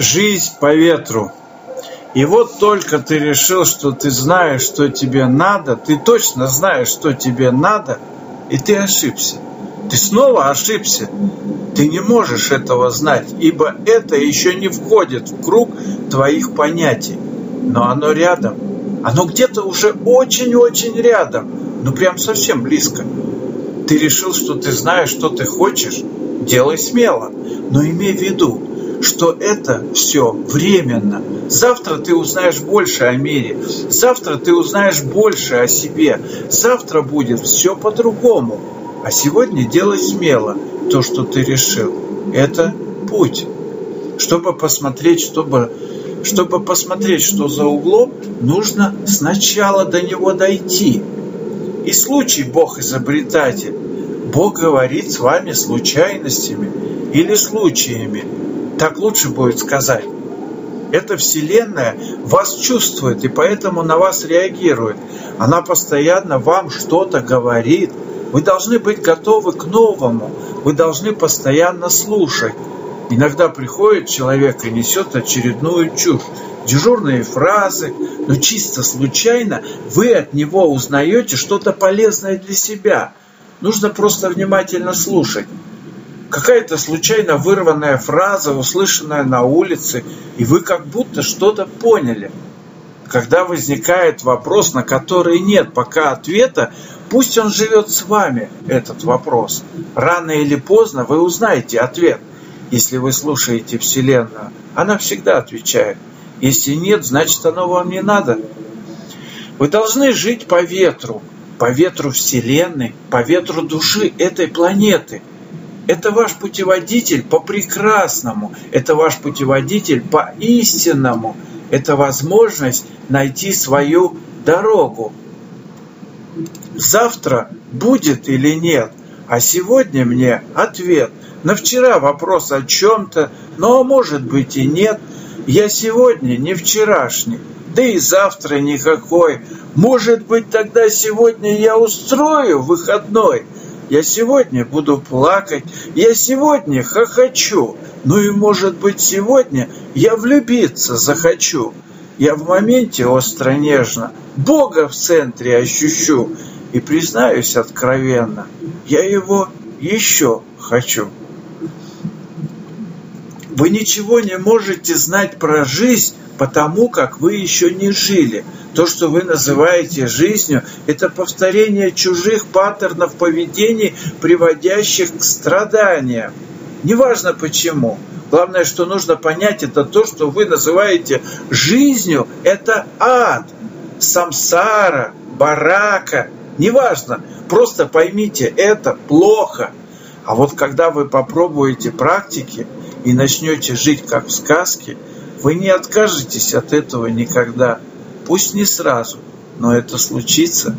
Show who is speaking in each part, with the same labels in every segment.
Speaker 1: Жизнь по ветру. И вот только ты решил, что ты знаешь, что тебе надо, ты точно знаешь, что тебе надо, и ты ошибся. Ты снова ошибся. Ты не можешь этого знать, ибо это еще не входит в круг твоих понятий. Но оно рядом. Оно где-то уже очень-очень рядом. Ну прям совсем близко. Ты решил, что ты знаешь, что ты хочешь? Делай смело. Но имей в виду, что это все временно. Завтра ты узнаешь больше о мире. Завтра ты узнаешь больше о себе. Завтра будет все по-другому. А сегодня делай смело то, что ты решил. Это путь. Чтобы посмотреть, чтобы, чтобы посмотреть, что за углом, нужно сначала до него дойти. И случай Бог изобретатель. Бог говорит с вами случайностями или случаями. Так лучше будет сказать. Эта Вселенная вас чувствует и поэтому на вас реагирует. Она постоянно вам что-то говорит – вы должны быть готовы к новому. Вы должны постоянно слушать. Иногда приходит человек и несет очередную чушь. Дежурные фразы, но чисто случайно вы от него узнаете что-то полезное для себя. Нужно просто внимательно слушать. Какая-то случайно вырванная фраза, услышанная на улице, и вы как будто что-то поняли. Когда возникает вопрос, на который нет пока ответа, Пусть он живет с вами, этот вопрос. Рано или поздно вы узнаете ответ. Если вы слушаете Вселенную, она всегда отвечает. Если нет, значит оно вам не надо. Вы должны жить по ветру, по ветру Вселенной, по ветру души этой планеты. Это ваш путеводитель по прекрасному, это ваш путеводитель по истинному, это возможность найти свою дорогу, завтра будет или нет, а сегодня мне ответ. На вчера вопрос о чем-то, но может быть и нет. Я сегодня не вчерашний, да и завтра никакой. Может быть, тогда сегодня я устрою выходной. Я сегодня буду плакать, я сегодня хохочу. Ну и может быть сегодня я влюбиться захочу. Я в моменте остро нежно Бога в центре ощущу. И признаюсь откровенно, я его еще хочу. Вы ничего не можете знать про жизнь, потому как вы еще не жили. То, что вы называете жизнью, это повторение чужих паттернов поведения, приводящих к страданиям. Неважно почему. Главное, что нужно понять, это то, что вы называете жизнью, это ад, самсара, барака, Неважно, просто поймите, это плохо. А вот когда вы попробуете практики и начнете жить как в сказке, вы не откажетесь от этого никогда. Пусть не сразу, но это случится.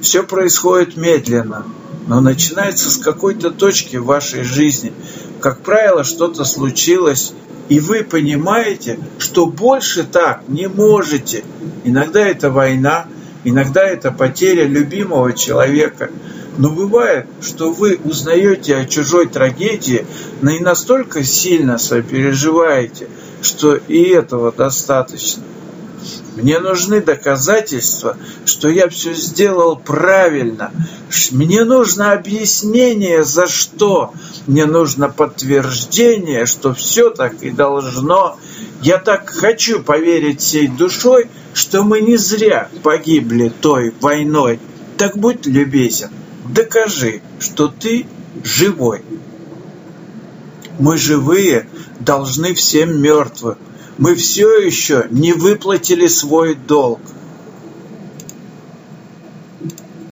Speaker 1: Все происходит медленно, но начинается с какой-то точки в вашей жизни. Как правило, что-то случилось, и вы понимаете, что больше так не можете. Иногда это война, Иногда это потеря любимого человека. Но бывает, что вы узнаете о чужой трагедии, но и настолько сильно сопереживаете, что и этого достаточно. Мне нужны доказательства, что я все сделал правильно. Мне нужно объяснение, за что. Мне нужно подтверждение, что все так и должно. Я так хочу поверить всей душой, что мы не зря погибли той войной. Так будь любезен, докажи, что ты живой. Мы живые должны всем мертвым. Мы все еще не выплатили свой долг.